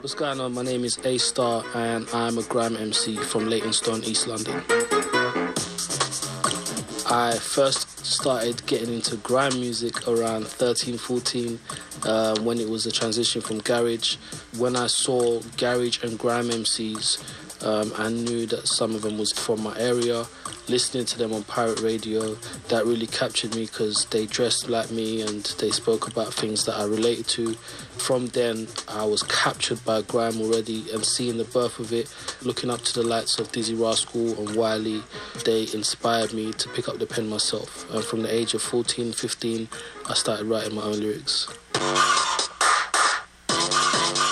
What's going on? My name is A Star and I'm a grime MC from Leytonstone, East London. I first started getting into grime music around 13, 14 uh, when it was a transition from garage. When I saw garage and grime MCs, um, I knew that some of them was from my area listening to them on pirate radio, that really captured me because they dressed like me and they spoke about things that I related to. From then, I was captured by grime already and seeing the birth of it, looking up to the lights of Dizzee Rascal and Wiley, they inspired me to pick up the pen myself. And from the age of 14, 15, I started writing my own lyrics.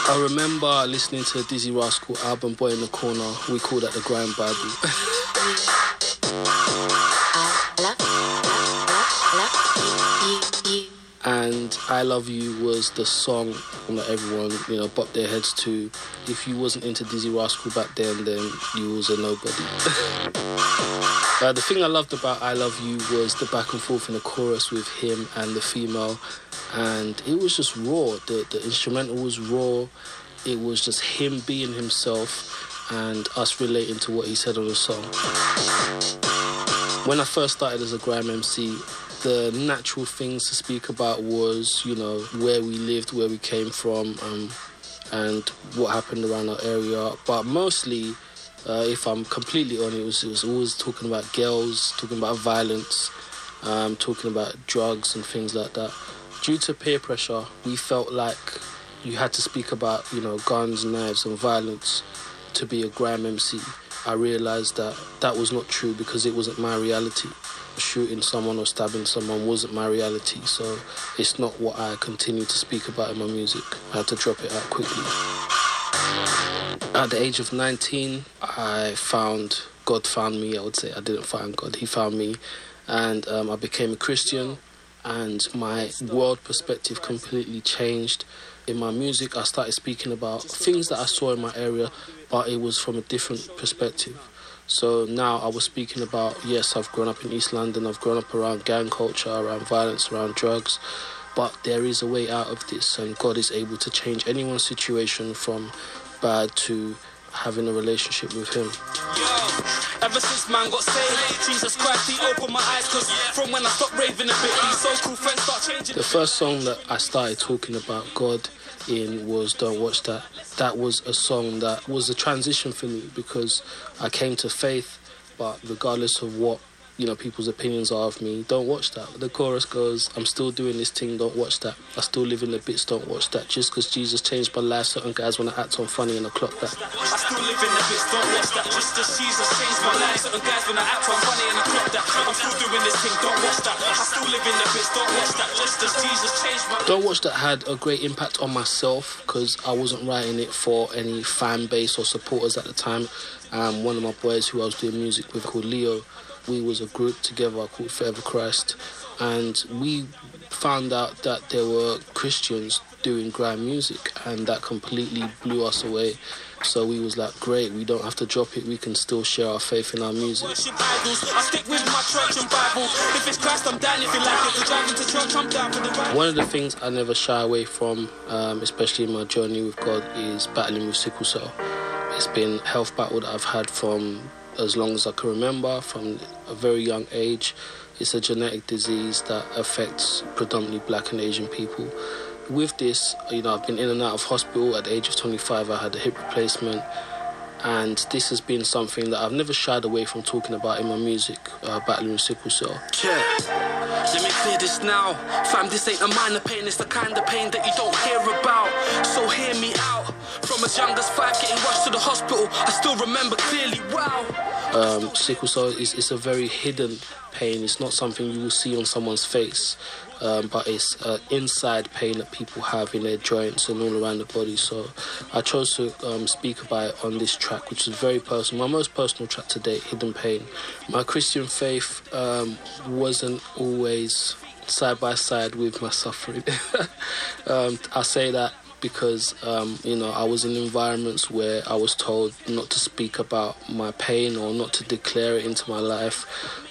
I remember listening to the Dizzee Rascal album Boy in da Corner. We call that the Grime Bible. and I Love You was the song that everyone, you know, bopped their heads to. If you wasn't into Dizzee Rascal back then, then you was a nobody. uh, the thing I loved about I Love You was the back and forth in the chorus with him and the female, and it was just raw. The, the instrumental was raw. It was just him being himself and us relating to what he said on the song. When I first started as a grime MC, the natural things to speak about was, you know, where we lived, where we came from, um, and what happened around our area. But mostly, uh, if I'm completely honest, it was, it was always talking about girls, talking about violence, um, talking about drugs and things like that. Due to peer pressure, we felt like you had to speak about, you know, guns, knives, and violence to be a grime MC. I realized that that was not true because it wasn't my reality shooting someone or stabbing someone wasn't my reality, so it's not what I continue to speak about in my music. I had to drop it out quickly. At the age of 19, I found God found me. I would say I didn't find God; He found me, and um, I became a Christian. And my world perspective completely changed. In my music, I started speaking about things that I saw in my area, but it was from a different perspective. So now I was speaking about yes, I've grown up in East London, I've grown up around gang culture, around violence, around drugs, but there is a way out of this, and God is able to change anyone's situation from bad to having a relationship with Him. Ever since man got saved, Jesus Christ, He opened my eyes, cause from when I stopped raving a bit, these so cool friends start changing. The first song that I started talking about God in was Don't Watch That. That was a song that was a transition for me because I came to faith, but regardless of what you know people's opinions are of me. Don't watch that. The chorus goes, "I'm still doing this thing. Don't watch that. I still live in the bits. Don't watch that. Just because Jesus changed my life, certain guys wanna act on funny and I clock that." I still live in the bits. Don't watch that. Just because Jesus changed my life, certain guys wanna act on funny and I clock that. I'm still doing this thing. Don't watch that. I still live in the bits. Don't watch that. Just because Jesus changed my life. Don't watch that had a great impact on myself because I wasn't writing it for any fan base or supporters at the time. Um, one of my boys who I was doing music with called Leo we was a group together called Forever Christ, and we found out that there were Christians doing grime music, and that completely blew us away. So we was like, great, we don't have to drop it. We can still share our faith in our music. One of the things I never shy away from, um, especially in my journey with God, is battling with sickle cell. It's been a health battle that I've had from as long as I can remember, from a very young age. It's a genetic disease that affects predominantly black and Asian people. With this, you know, I've been in and out of hospital. At the age of 25, I had a hip replacement. And this has been something that I've never shied away from talking about in my music, uh, battling with sickle cell. Yeah. Let me clear this now. Fam, this ain't a minor pain, it's the kind of pain that you don't hear about. So hear me out. From as young as five, getting rushed to the hospital, I still remember clearly, wow. Um, sickle cell is, is a very hidden pain. It's not something you will see on someone's face, um, but it's uh, inside pain that people have in their joints and all around the body. So I chose to um, speak about it on this track, which is very personal, my most personal track to date, Hidden Pain. My Christian faith um, wasn't always side by side with my suffering. Um, I say that because um, you know I was in environments where I was told not to speak about my pain or not to declare it into my life,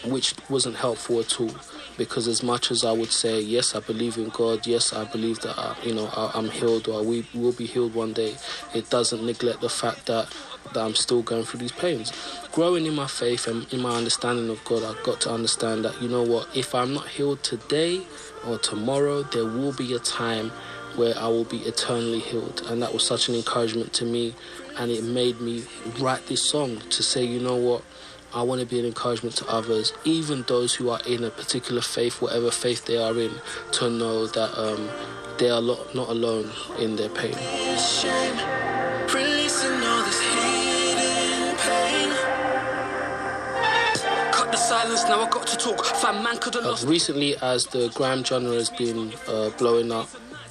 which wasn't helpful at all. because as much as I would say yes, I believe in God, yes, I believe that I, you know I, am healed or we will be healed one day. It doesn't neglect the fact that that I'm still going through these pains. Growing in my faith and in my understanding of God, I've got to understand that you know what, if I'm not healed today or tomorrow, there will be a time where I will be eternally healed. And that was such an encouragement to me. And it made me write this song to say, you know what, I want to be an encouragement to others, even those who are in a particular faith, whatever faith they are in, to know that um, they are not alone in their pain. Uh, recently, as the grime genre has been uh, blowing up,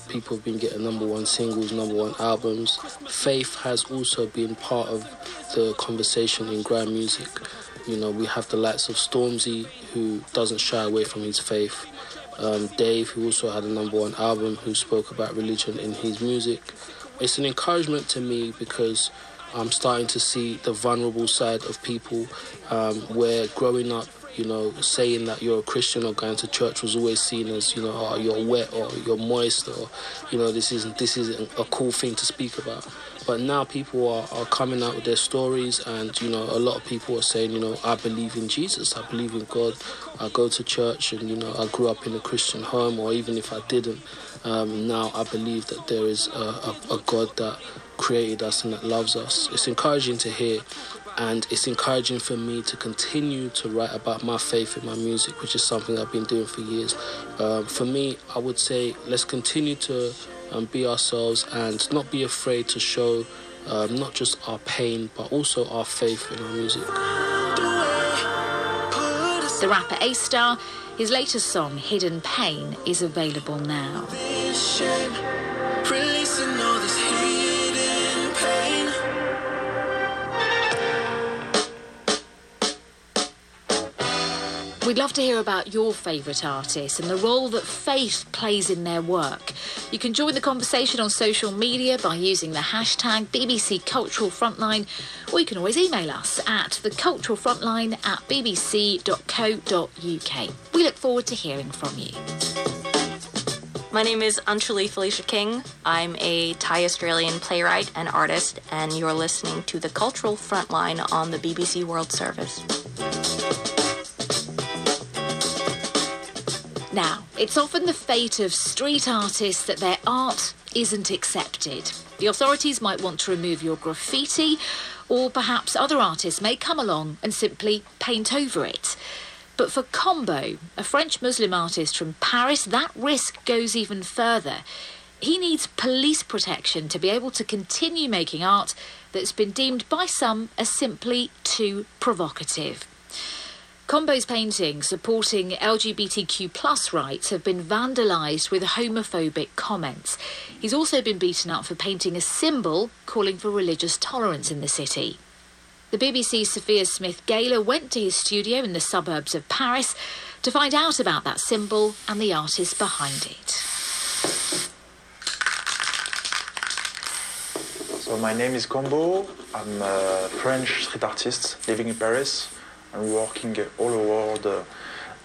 people have been getting number one singles, number one albums. Faith has also been part of the conversation in grime music. You know, we have the likes of Stormzy, who doesn't shy away from his faith. Um, Dave, who also had a number one album, who spoke about religion in his music. It's an encouragement to me because I'm starting to see the vulnerable side of people um, where growing up you know, saying that you're a Christian or going to church was always seen as, you know, oh, you're wet or you're moist or, you know, this isn't this isn't a cool thing to speak about. But now people are, are coming out with their stories, and you know, a lot of people are saying, you know, I believe in Jesus, I believe in God, I go to church, and you know, I grew up in a Christian home, or even if I didn't, um, now I believe that there is a, a, a God that created us and that loves us. It's encouraging to hear and it's encouraging for me to continue to write about my faith in my music, which is something I've been doing for years. Um, for me, I would say let's continue to um, be ourselves and not be afraid to show um, not just our pain but also our faith in our music. The rapper A Star, his latest song, Hidden Pain, is available now. We'd love to hear about your favourite artists and the role that faith plays in their work. You can join the conversation on social media by using the hashtag BBC Cultural Frontline, or you can always email us at theculturalfrontline at bbc.co.uk. We look forward to hearing from you. My name is Anchuli Felicia King. I'm a Thai Australian playwright and artist, and you're listening to The Cultural Frontline on the BBC World Service. Now, it's often the fate of street artists that their art isn't accepted. The authorities might want to remove your graffiti, or perhaps other artists may come along and simply paint over it. But for Combo, a French Muslim artist from Paris, that risk goes even further. He needs police protection to be able to continue making art that's been deemed by some as simply too provocative. Combo's paintings supporting LGBTQ plus rights have been vandalised with homophobic comments. He's also been beaten up for painting a symbol calling for religious tolerance in the city. The BBC's Sophia Smith Galer went to his studio in the suburbs of Paris to find out about that symbol and the artist behind it. So, my name is Combo. I'm a French street artist living in Paris and working all over the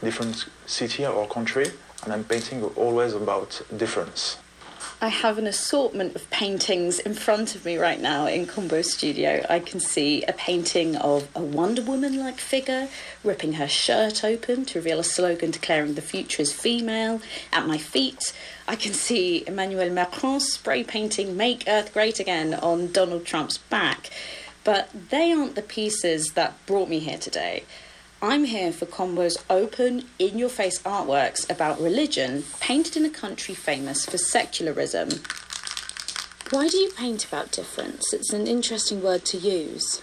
different city or country, and I'm painting always about difference. I have an assortment of paintings in front of me right now in Combo Studio. I can see a painting of a Wonder Woman like figure ripping her shirt open to reveal a slogan declaring the future is female. At my feet, I can see Emmanuel Macron spray painting Make Earth Great Again on Donald Trump's back. But they aren't the pieces that brought me here today. I'm here for Combo's open, in your face artworks about religion painted in a country famous for secularism. Why do you paint about difference? It's an interesting word to use.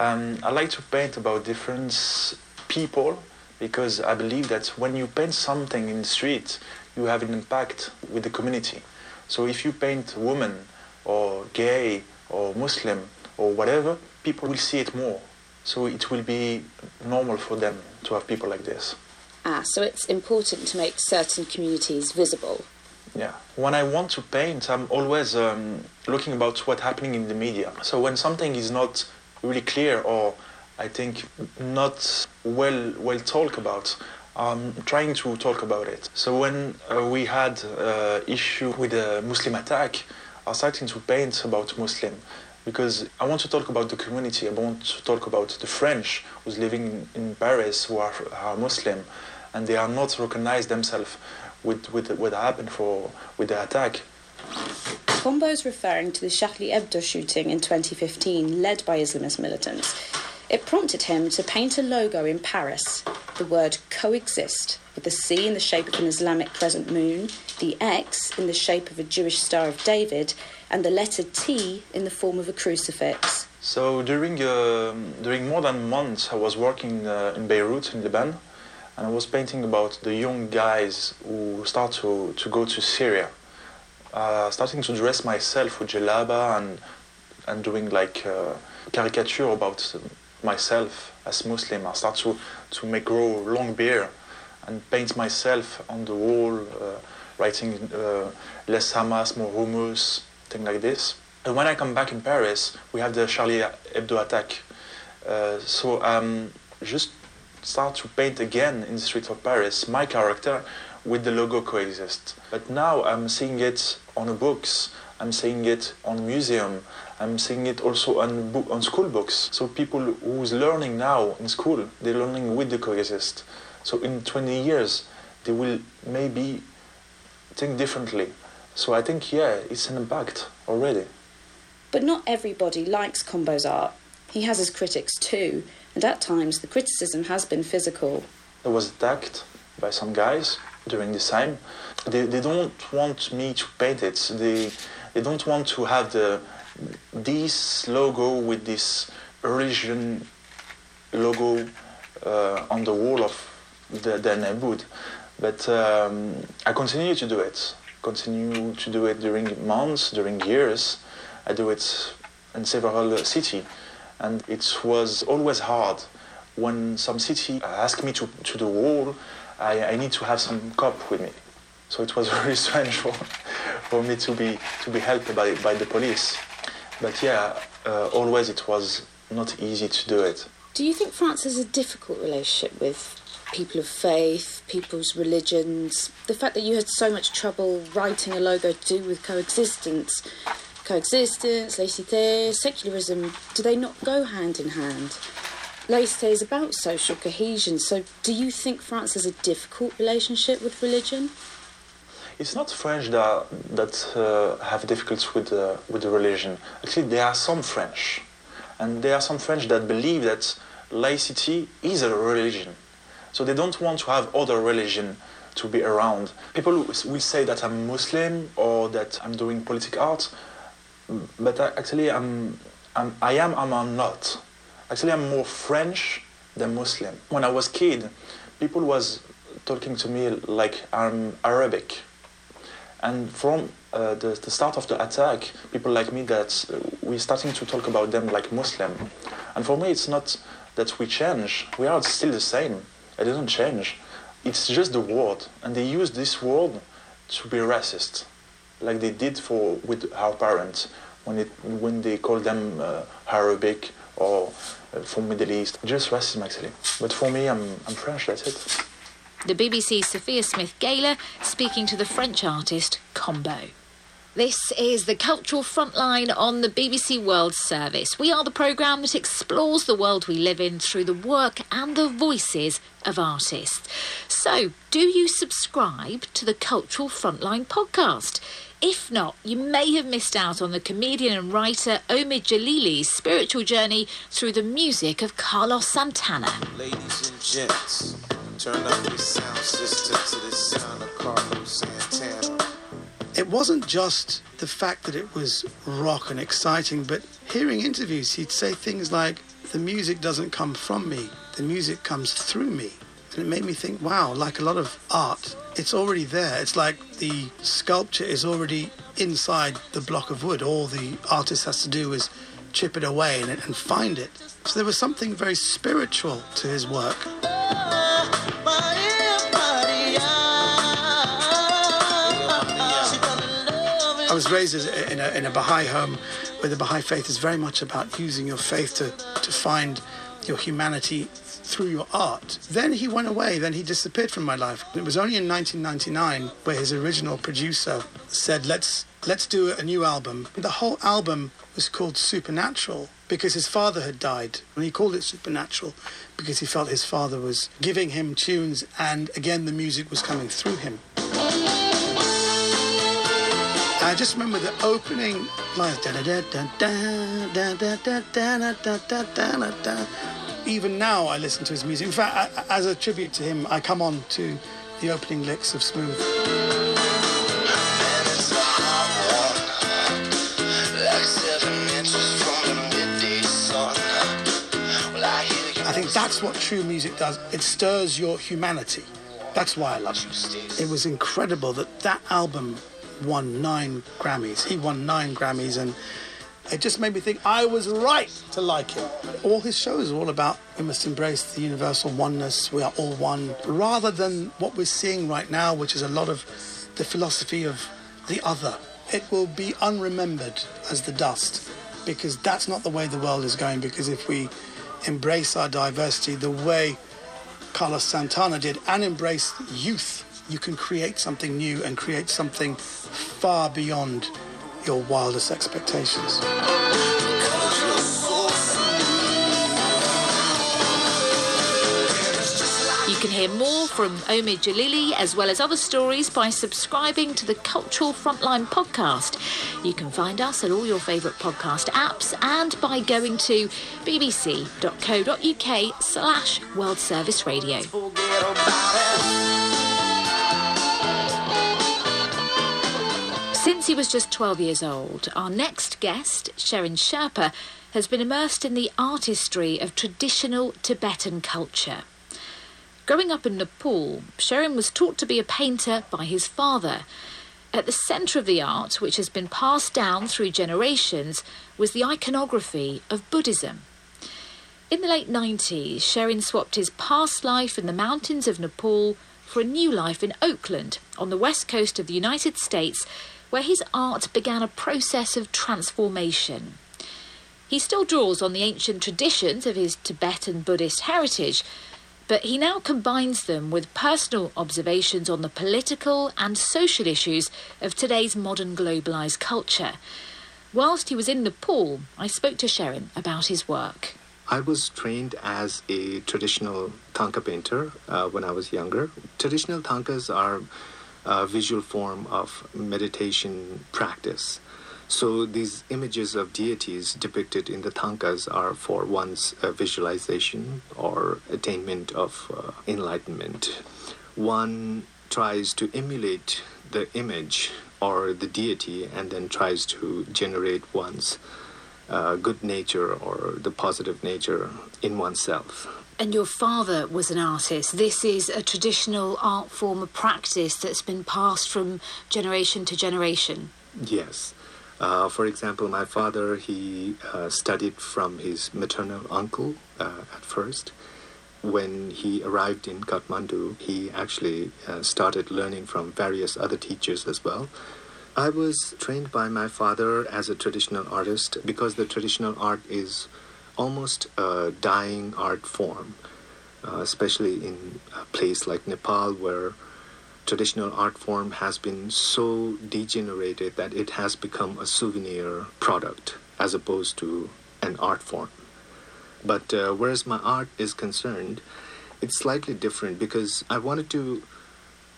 Um, I like to paint about different people because I believe that when you paint something in the street, you have an impact with the community. So if you paint woman or gay or Muslim, or whatever, people will see it more. So it will be normal for them to have people like this. Ah, so it's important to make certain communities visible. Yeah. When I want to paint, I'm always um, looking about what's happening in the media. So when something is not really clear or I think not well well talked about, I'm trying to talk about it. So when uh, we had uh, issue with a Muslim attack, I started to paint about Muslim because I want to talk about the community. I want to talk about the French who's living in Paris who are, are Muslim, and they are not recognized themselves with, with what happened for with the attack. Combo's referring to the Charlie Hebdo shooting in 2015, led by Islamist militants. It prompted him to paint a logo in Paris, the word coexist, with the C in the shape of an Islamic crescent moon, the X in the shape of a Jewish Star of David, and the letter T in the form of a crucifix. So during uh, during more than months, I was working uh, in Beirut in Lebanon, and I was painting about the young guys who start to, to go to Syria. Uh, starting to dress myself with djellaba and and doing like uh, caricature about myself as Muslim. I start to, to make grow long beard and paint myself on the wall, uh, writing uh, less Hamas, more hummus, thing like this. And when I come back in Paris, we have the Charlie Hebdo attack. Uh, so um, just start to paint again in the streets of Paris my character with the logo coexist. But now I'm seeing it on the books, I'm seeing it on museum, I'm seeing it also on book, on school books. So people who's learning now in school, they're learning with the coexist. So in 20 years, they will maybe think differently. So I think yeah, it's an impact already. But not everybody likes Combo's art. He has his critics too, and at times the criticism has been physical. I was attacked by some guys during this time. They, they don't want me to paint it. They, they don't want to have the this logo with this religion logo uh, on the wall of the, the neighborhood. But um, I continue to do it. Continue to do it during months, during years. I do it in several cities, and it was always hard when some city asked me to, to the wall. I, I need to have some cop with me. So it was very strange for, for me to be to be helped by, by the police. But yeah, uh, always it was not easy to do it. Do you think France has a difficult relationship with people of faith, people's religions? The fact that you had so much trouble writing a logo to do with coexistence, coexistence, laïcité, secularism, do they not go hand in hand? Laïcité is about social cohesion, so do you think France has a difficult relationship with religion? It's not French that that uh, have difficulties with uh, with the religion. Actually, there are some French, and there are some French that believe that laicity is a religion, so they don't want to have other religion to be around. People will say that I'm Muslim or that I'm doing political art, but actually I'm, I'm I am I'm not. Actually, I'm more French than Muslim. When I was kid, people was talking to me like I'm Arabic and from uh, the, the, start of the attack, people like me that uh, we're starting to talk about them like Muslim. And for me, it's not that we change. We are still the same. It doesn't change. It's just the word, and they use this word to be racist, like they did for with our parents when it when they call them uh, Arabic or uh, from Middle East. Just racism actually. But for me, I'm I'm French. That's it. The BBC's Sophia Smith Galer speaking to the French artist Combo. This is the Cultural Frontline on the BBC World Service. We are the programme that explores the world we live in through the work and the voices of artists. So, do you subscribe to the Cultural Frontline podcast? If not, you may have missed out on the comedian and writer Omid Djalili's spiritual journey through the music of Carlos Santana. Ladies and gents. Turn up your sound system It wasn't just the fact that it was rock and exciting, but hearing interviews, he'd say things like, The music doesn't come from me, the music comes through me. And it made me think, wow, like a lot of art, it's already there. It's like the sculpture is already inside the block of wood. All the artist has to do is chip it away and, and find it. So there was something very spiritual to his work. I was raised in a, in a Baha'i home where the Baha'i faith is very much about using your faith to, to find your humanity through your art. Then he went away, then he disappeared from my life. It was only in 1999 where his original producer said, let's, let's do a new album. The whole album was called Supernatural because his father had died. And he called it Supernatural because he felt his father was giving him tunes and again the music was coming through him. I just remember the opening lines. Even now, I listen to his music. In fact, as a tribute to him, I come on to the opening licks of Smooth. I think that's what true music does. It stirs your humanity. That's why I love it. It was incredible that that album won nine Grammys. He won nine Grammys, and it just made me think I was right to like him. All his shows are all about we must embrace the universal oneness, we are all one, rather than what we're seeing right now, which is a lot of the philosophy of the other. It will be unremembered as the dust because that's not the way the world is going. Because if we embrace our diversity the way Carlos Santana did and embrace youth, you can create something new and create something far beyond your wildest expectations. You can hear more from Omid Djalili as well as other stories by subscribing to the Cultural Frontline podcast. You can find us at all your favourite podcast apps and by going to bbc.co.uk slash World Service Radio. Since he was just 12 years old, our next guest, Tsherin Sherpa, has been immersed in the artistry of traditional Tibetan culture. Growing up in Nepal, Tsherin was taught to be a painter by his father. At the centre of the art, which has been passed down through generations, was the iconography of Buddhism. In the late 90s, Tsherin swapped his past life in the mountains of Nepal for a new life in Oakland, on the west coast of the United States, where his art began a process of transformation. He still draws on the ancient traditions of his Tibetan Buddhist heritage, but he now combines them with personal observations on the political and social issues of today's modern globalised culture. Whilst he was in Nepal, I spoke to Tsherin about his work. I was trained as a traditional Thangka painter uh, when I was younger. Traditional Thangkas are a visual form of meditation practice. So these images of deities depicted in the Thangkas are for one's uh, visualization or attainment of uh, enlightenment. One tries to emulate the image or the deity and then tries to generate one's uh, good nature or the positive nature in oneself. And your father was an artist. This is a traditional art form, a practice that's been passed from generation to generation. Yes. Uh, for example, my father, he uh, studied from his maternal uncle uh, at first. When he arrived in Kathmandu, he actually uh, started learning from various other teachers as well. I was trained by my father as a traditional artist because the traditional art is almost a dying art form, uh, especially in a place like Nepal where traditional art form has been so degenerated that it has become a souvenir product as opposed to an art form. But uh, whereas my art is concerned, it's slightly different because I wanted to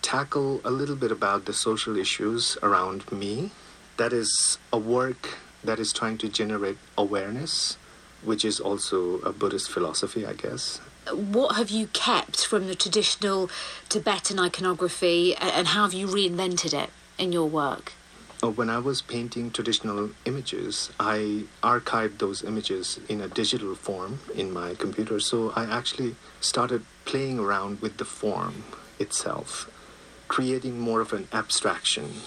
tackle a little bit about the social issues around me. That is a work that is trying to generate awareness, which is also a Buddhist philosophy, I guess. What have you kept from the traditional Tibetan iconography and how have you reinvented it in your work? Uh, When I was painting traditional images, I archived those images in a digital form in my computer. So I actually started playing around with the form itself, creating more of an abstraction.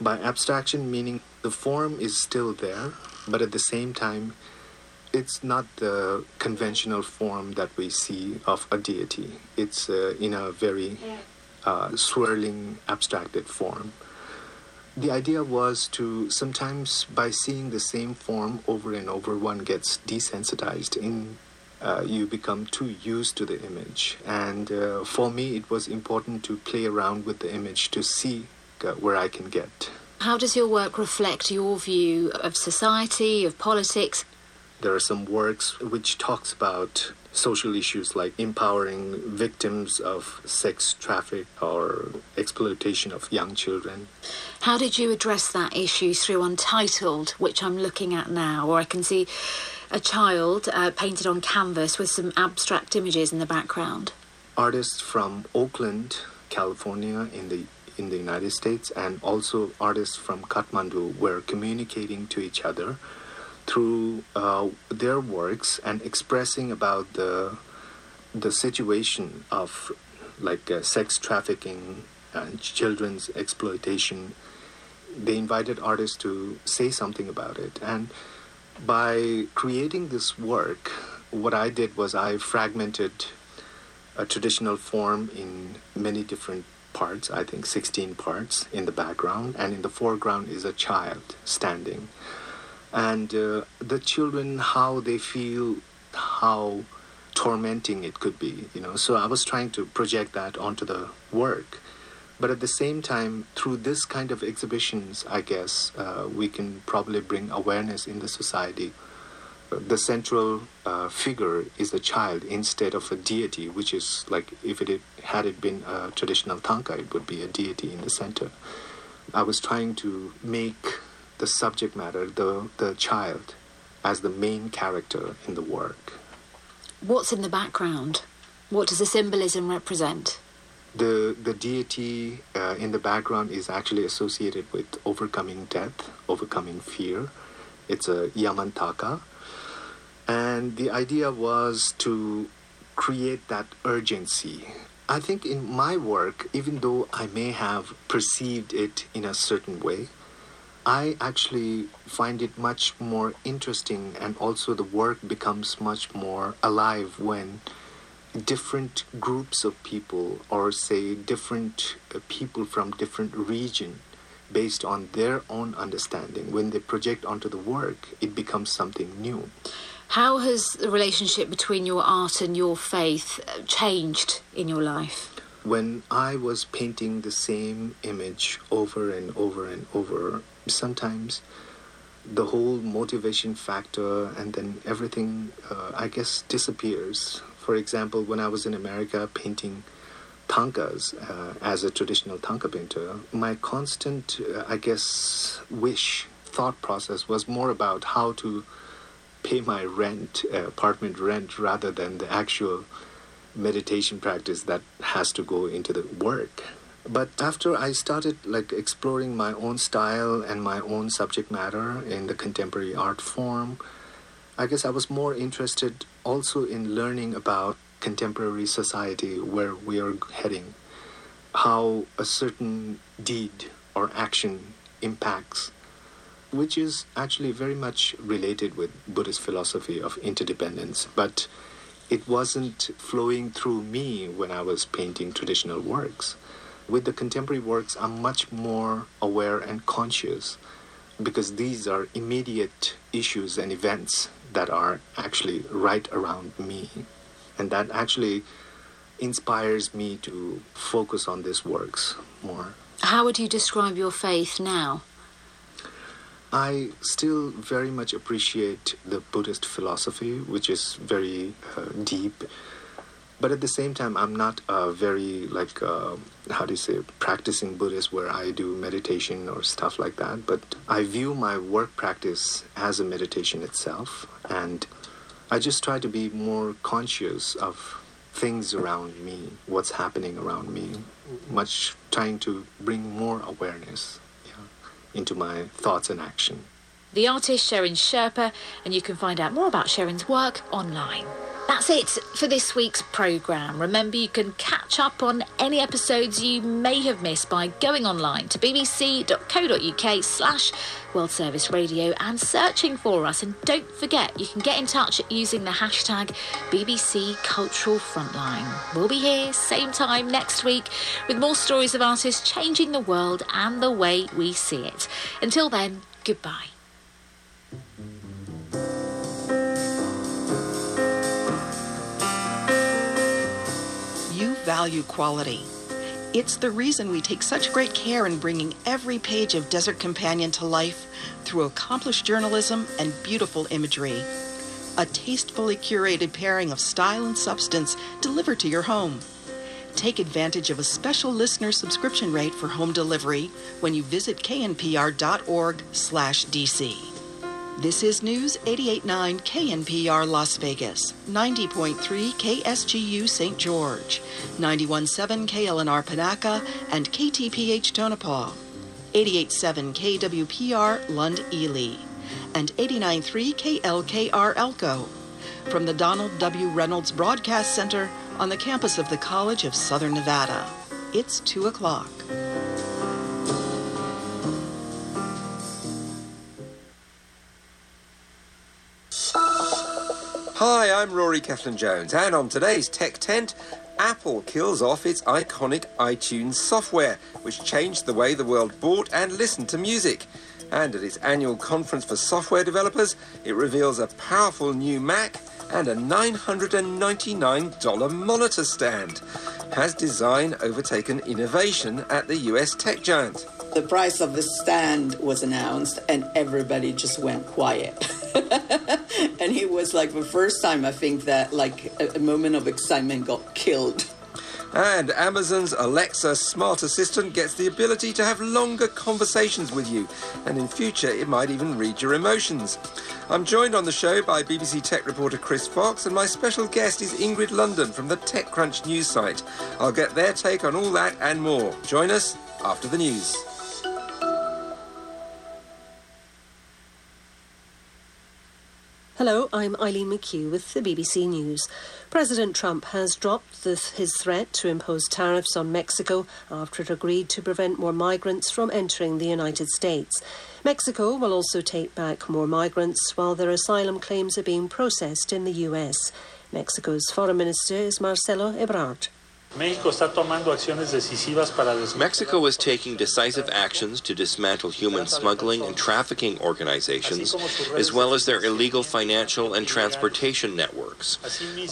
By abstraction, meaning the form is still there, but at the same time, it's not the conventional form that we see of a deity. It's uh, in a very uh, swirling, abstracted form. The idea was to sometimes, by seeing the same form over and over, one gets desensitized in uh, you become too used to the image. And uh, for me, it was important to play around with the image to see uh, where I can get. How does your work reflect your view of society, of politics? There are some works which talks about social issues like empowering victims of sex traffic or exploitation of young children. How did you address that issue through Untitled, which I'm looking at now, where I can see a child uh, painted on canvas with some abstract images in the background? Artists from Oakland, California, in the in the United States, and also artists from Kathmandu were communicating to each other through uh, their works and expressing about the the situation of like uh, sex trafficking and children's exploitation. They invited artists to say something about it, and by creating this work, what I did was I fragmented a traditional form in many different parts, I think 16 parts in the background, and in the foreground is a child standing. And uh, the children, how they feel, how tormenting it could be, you know. So I was trying to project that onto the work. But at the same time, through this kind of exhibitions, I guess uh, we can probably bring awareness in the society. The central uh, figure is the child instead of a deity, which is like if it had it been a traditional thangka, it would be a deity in the center. I was trying to make the subject matter, the the child, as the main character in the work. What's in the background? What does the symbolism represent? The the deity uh, in the background is actually associated with overcoming death, overcoming fear. It's a Yamantaka, and the idea was to create that urgency. I think in my work, even though I may have perceived it in a certain way, I actually find it much more interesting, and also the work becomes much more alive when different groups of people or say different uh, people from different region based on their own understanding when they project onto the work it becomes something new. How has the relationship between your art and your faith uh, changed in your life when i was painting the same image over and over and over sometimes the whole motivation factor and then everything uh, i guess disappears. For example, when I was in America painting thangkas uh, as a traditional thangka painter, my constant, uh, I guess, wish, thought process was more about how to pay my rent, apartment rent, rather than the actual meditation practice that has to go into the work. But after I started like exploring my own style and my own subject matter in the contemporary art form, I guess I was more interested also in learning about contemporary society, where we are heading, how a certain deed or action impacts, which is actually very much related with Buddhist philosophy of interdependence. But it wasn't flowing through me when I was painting traditional works. With the contemporary works, I'm much more aware and conscious because these are immediate issues and events that are actually right around me. And that actually inspires me to focus on these works more. How would you describe your faith now? I still very much appreciate the Buddhist philosophy, which is very uh, deep. But at the same time i'm not a very like uh, how do you say practicing buddhist where i do meditation or stuff like that. But i view my work practice as a meditation itself. And i just try to be more conscious of things around me what's happening around me much trying to bring more awareness into my thoughts and action the artist Tsherin Sherpa, and you can find out more about Tsherin's work online. That's it for this week's programme. Remember, you can catch up on any episodes you may have missed by going online to bbc.co.uk slash World Service Radio and searching for us. And don't forget, you can get in touch using the hashtag BBC Cultural Frontline. We'll be here, same time next week, with more stories of artists changing the world and the way we see it. Until then, goodbye. You value quality. It's the reason we take such great care in bringing every page of Desert Companion to life through accomplished journalism and beautiful imagery. A tastefully curated pairing of style and substance delivered to your home. Take advantage of a special listener subscription rate for home delivery when you visit knpr.org/dc. This is News 889 KNPR Las Vegas, 90.3 KSGU St. George, 91.7 KLNR Panaca, and KTPH Tonopah, 88.7 KWPR Lund Ely, and 89.3 KLKR Elko. From the Donald W. Reynolds Broadcast Center on the campus of the College of Southern Nevada. It's 2 o'clock. I'm Rory Cellan-Jones, and on today's Tech Tent, Apple kills off its iconic iTunes software, which changed the way the world bought and listened to music. And at its annual conference for software developers, it reveals a powerful new Mac and a $999 monitor stand. Has design overtaken innovation at the US tech giant? The price of the stand was announced, and everybody just went quiet. and it was like the first time I think that like a, a moment of excitement got killed. And Amazon's Alexa smart assistant gets the ability to have longer conversations with you, and in future it might even read your emotions. I'm joined on the show by BBC Tech reporter Chris Fox, and my special guest is Ingrid Lunden from the TechCrunch news site. I'll get their take on all that and more. Join us after the news. Hello, I'm Eileen McHugh with the BBC News. President Trump has dropped the, his threat to impose tariffs on Mexico after it agreed to prevent more migrants from entering the United States. Mexico will also take back more migrants while their asylum claims are being processed in the U.S. Mexico's foreign minister is Marcelo Ebrard. Mexico is taking decisive actions to dismantle human smuggling and trafficking organizations, as well as their illegal financial and transportation networks.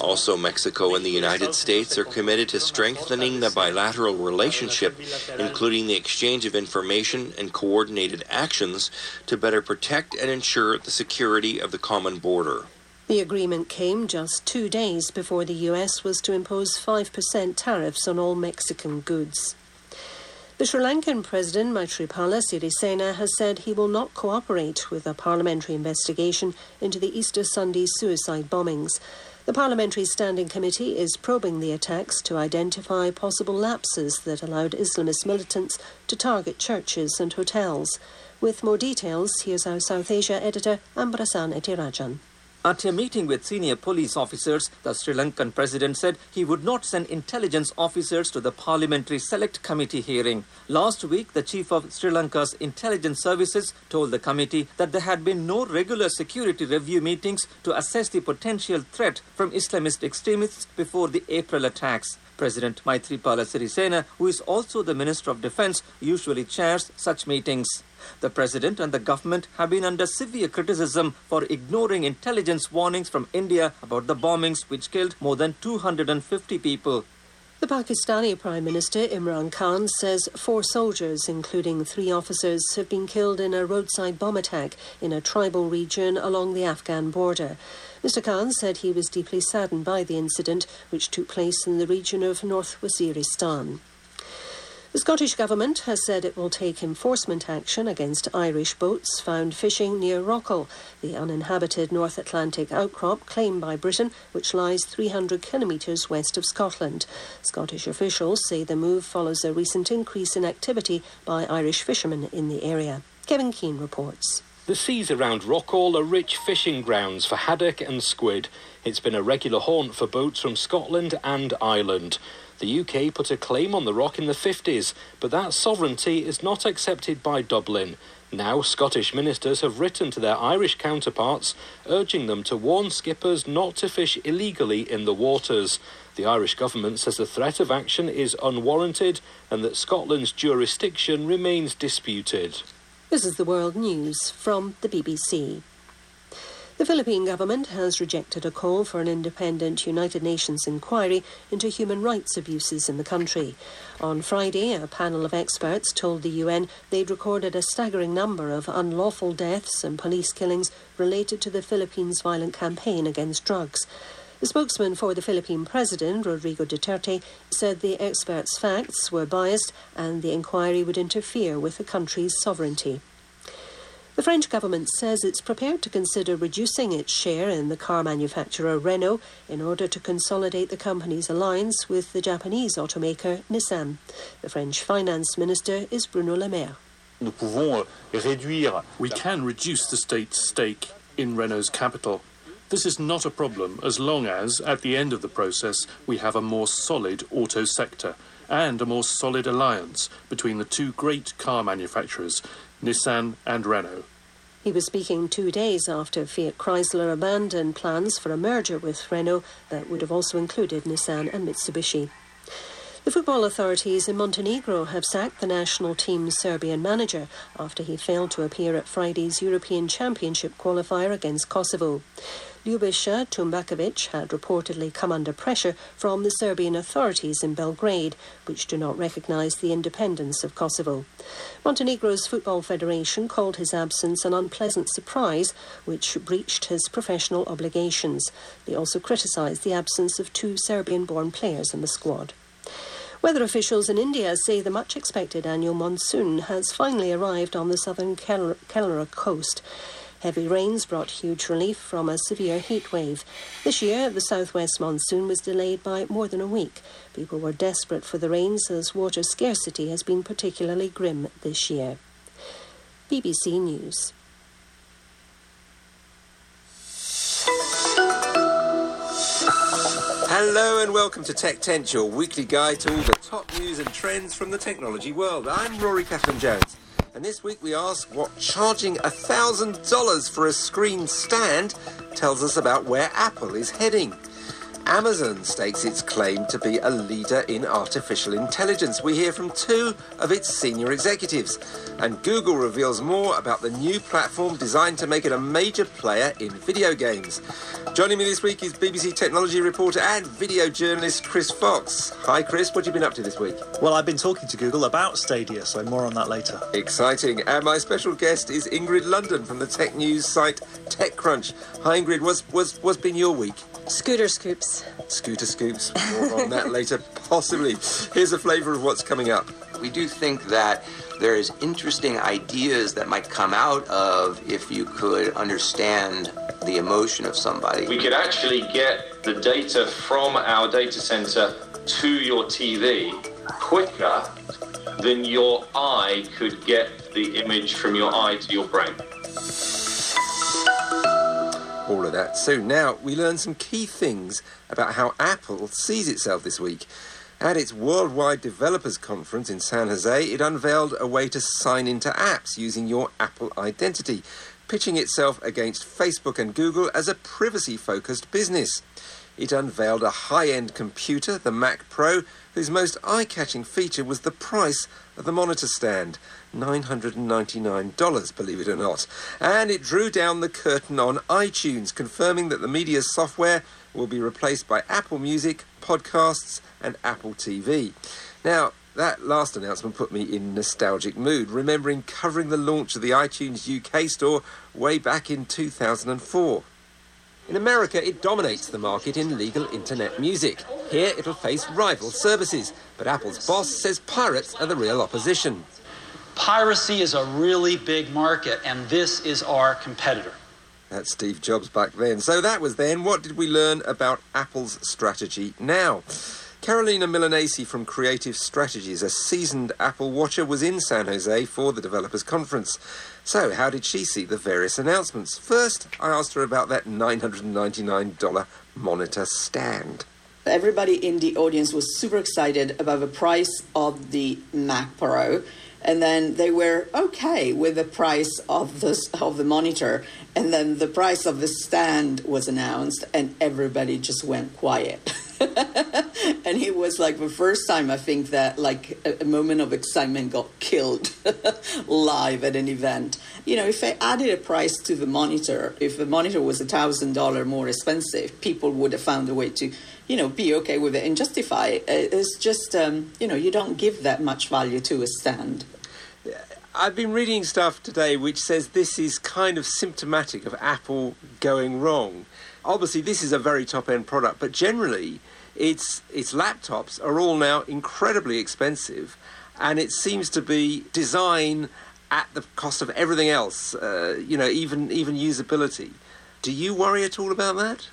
Also, Mexico and the United States are committed to strengthening the bilateral relationship, including the exchange of information and coordinated actions to better protect and ensure the security of the common border. The agreement came just two days before the US was to impose 5% tariffs on all Mexican goods. The Sri Lankan President Maithripala Sirisena has said he will not cooperate with a parliamentary investigation into the Easter Sunday suicide bombings. The Parliamentary Standing Committee is probing the attacks to identify possible lapses that allowed Islamist militants to target churches and hotels. With more details, here's our South Asia editor Anbarasan Ethirajan. At a meeting with senior police officers, the Sri Lankan president said he would not send intelligence officers to the Parliamentary Select Committee hearing. Last week, the chief of Sri Lanka's intelligence services told the committee that there had been no regular security review meetings to assess the potential threat from Islamist extremists before the April attacks. President Maithripala Sirisena, who is also the Minister of Defense, usually chairs such meetings. The president and the government have been under severe criticism for ignoring intelligence warnings from India about the bombings which killed more than 250 people. The Pakistani Prime Minister Imran Khan says four soldiers, including three officers, have been killed in a roadside bomb attack in a tribal region along the Afghan border. Mr. Khan said he was deeply saddened by the incident, which took place in the region of North Waziristan. The Scottish Government has said it will take enforcement action against Irish boats found fishing near Rockall, the uninhabited North Atlantic outcrop claimed by Britain, which lies 300 kilometres west of Scotland. Scottish officials say the move follows a recent increase in activity by Irish fishermen in the area. Kevin Keane reports. The seas around Rockall are rich fishing grounds for haddock and squid. It's been a regular haunt for boats from Scotland and Ireland. The UK put a claim on the rock in the 50s, but that sovereignty is not accepted by Dublin. Now, Scottish ministers have written to their Irish counterparts, urging them to warn skippers not to fish illegally in the waters. The Irish government says the threat of action is unwarranted and that Scotland's jurisdiction remains disputed. This is the World News from the BBC. The Philippine government has rejected a call for an independent United Nations inquiry into human rights abuses in the country. On Friday, a panel of experts told the UN they'd recorded a staggering number of unlawful deaths and police killings related to the Philippines' violent campaign against drugs. The spokesman for the Philippine president, Rodrigo Duterte, said the experts' facts were biased and the inquiry would interfere with the country's sovereignty. The French government says it's prepared to consider reducing its share in the car manufacturer Renault in order to consolidate the company's alliance with the Japanese automaker Nissan. The French finance minister is Bruno Le Maire. We can reduce the state's stake in Renault's capital. This is not a problem as long as, at the end of the process, we have a more solid auto sector and a more solid alliance between the two great car manufacturers, Nissan and Renault. He was speaking two days after Fiat Chrysler abandoned plans for a merger with Renault that would have also included Nissan and Mitsubishi. The football authorities in Montenegro have sacked the national team's Serbian manager after he failed to appear at Friday's European Championship qualifier against Kosovo. Ljubiša Tumbakovic had reportedly come under pressure from the Serbian authorities in Belgrade, which do not recognise the independence of Kosovo. Montenegro's Football Federation called his absence an unpleasant surprise, which breached his professional obligations. They also criticised the absence of two Serbian born players in the squad. Weather officials in India say the much expected annual monsoon has finally arrived on the southern Kerala coast. Heavy rains brought huge relief from a severe heat wave. This year, the southwest monsoon was delayed by more than a week. People were desperate for the rains as water scarcity has been particularly grim this year. BBC News. Hello and welcome to Tech Tent, your weekly guide to all the top news and trends from the technology world. I'm Rory Cellan-Jones, and this week we ask what charging $1,000 for a screen stand tells us about where Apple is heading. Amazon stakes its claim to be a leader in artificial intelligence. We hear from two of its senior executives. And Google reveals more about the new platform designed to make it a major player in video games. Joining me this week is BBC technology reporter and video journalist Chris Fox. Hi, Chris. What have you been up to this week? Well, I've been talking to Google about Stadia, so more on that later. Exciting. And my special guest is Ingrid Lunden from the tech news site TechCrunch. Hi, Ingrid. What's, what's, what's been your week? Scooter scoops. Scooter scoops. More on that later, possibly. Here's a flavour of what's coming up. We do think that there's interesting ideas that might come out of if you could understand the emotion of somebody. We could actually get the data from our data center to your TV quicker than your eye could get the image from your eye to your brain all of that soon. Now, we learn some key things about how Apple sees itself this week. At its Worldwide Developers Conference in San Jose, it unveiled a way to sign into apps using your Apple identity, pitching itself against Facebook and Google as a privacy focused business. It unveiled a high end computer, the Mac Pro, whose most eye catching feature was the price of the monitor stand. $999, believe it or not. And it drew down the curtain on iTunes, confirming that the media software will be replaced by Apple Music, podcasts, and Apple TV. Now, that last announcement put me in nostalgic mood, remembering covering the launch of the iTunes UK store way back in 2004. In America, it dominates the market in legal internet music. Here, it'll face rival services, but Apple's boss says pirates are the real opposition. Piracy is a really big market, and this is our competitor. That's Steve Jobs back then. So that was then. What did we learn about Apple's strategy now? Carolina Milanesi from Creative Strategies, a seasoned Apple watcher, was in San Jose for the developers conference. So, how did she see the various announcements? First, I asked her about that $999 monitor stand. Everybody in the audience was super excited about the price of the Mac Pro and then they were okay with the price of this of the monitor and then the price of the stand was announced and everybody just went quiet and it was like the first time I think that like a, a moment of excitement got killed live at an event. You know, if I added a price to the monitor, if the monitor was a thousand dollar more expensive, people would have found a way to, you know, be okay with it and justify it. It's just, um, you know, you don't give that much value to a stand. I've been reading stuff today which says this is kind of symptomatic of Apple going wrong. Obviously, this is a very top end product, but generally, its its laptops are all now incredibly expensive, and it seems to be design at the cost of everything else. Uh, you know, even even usability. Do you worry at all about that?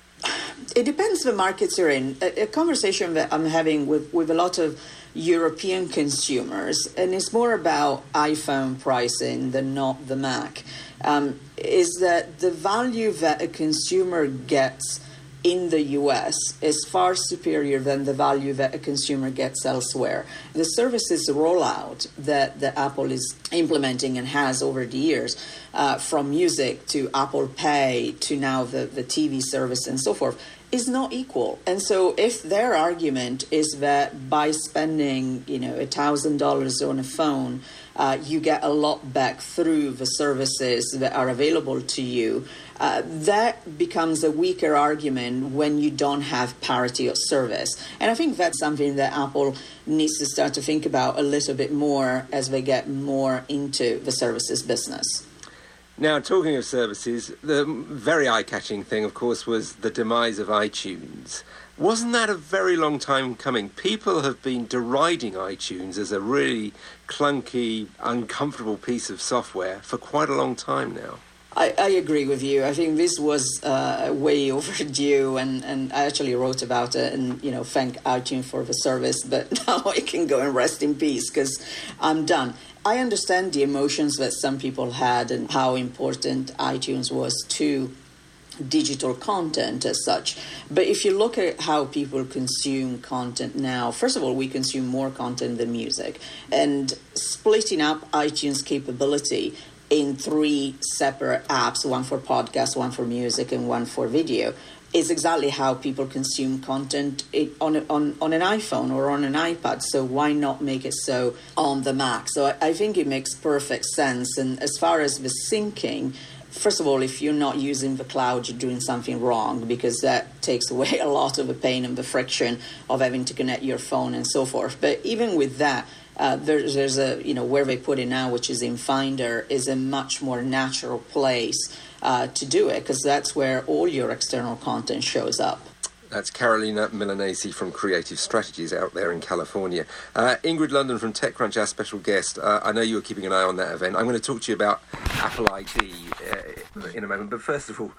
It depends the markets you're in. A, a conversation that I'm having with, with a lot of European consumers, and it's more about iPhone pricing than not the Mac, um, is that the value that a consumer gets in the US is far superior than the value that a consumer gets elsewhere. The services rollout that, that Apple is implementing and has over the years, uh, from music to Apple Pay to now the, the TV service and so forth, is not equal. And so if their argument is that by spending, you know, a thousand dollars on a phone, uh, you get a lot back through the services that are available to you, uh, that becomes a weaker argument when you don't have parity of service. And I think that's something that Apple needs to start to think about a little bit more as they get more into the services business. Now, talking of services, the very eye catching thing, of course, was the demise of iTunes. Wasn't that a very long time coming? People have been deriding iTunes as a really clunky, uncomfortable piece of software for quite a long time now. I, I agree with you. I think this was uh, way overdue, and, and I actually wrote about it and you know thank iTunes for the service. But now I can go and rest in peace because I'm done. I understand the emotions that some people had and how important iTunes was to digital content as such. But if you look at how people consume content now, first of all, we consume more content than music. And splitting up iTunes capability in three separate apps one for podcast, one for music, and one for video is exactly how people consume content on, on, on an iPhone or on an iPad. So why not make it so on the Mac? So I, I think it makes perfect sense. And as far as the syncing, first of all, if you're not using the cloud, you're doing something wrong because that takes away a lot of the pain and the friction of having to connect your phone and so forth. But even with that, uh, there's, there's a you know where they put it now, which is in Finder, is a much more natural place uh, to do it because that's where all your external content shows up. That's Carolina Milanesi from Creative Strategies out there in California. Uh, Ingrid Lunden from TechCrunch, our special guest. Uh, I know you were keeping an eye on that event. I'm going to talk to you about Apple ID uh, in a moment. But first of all,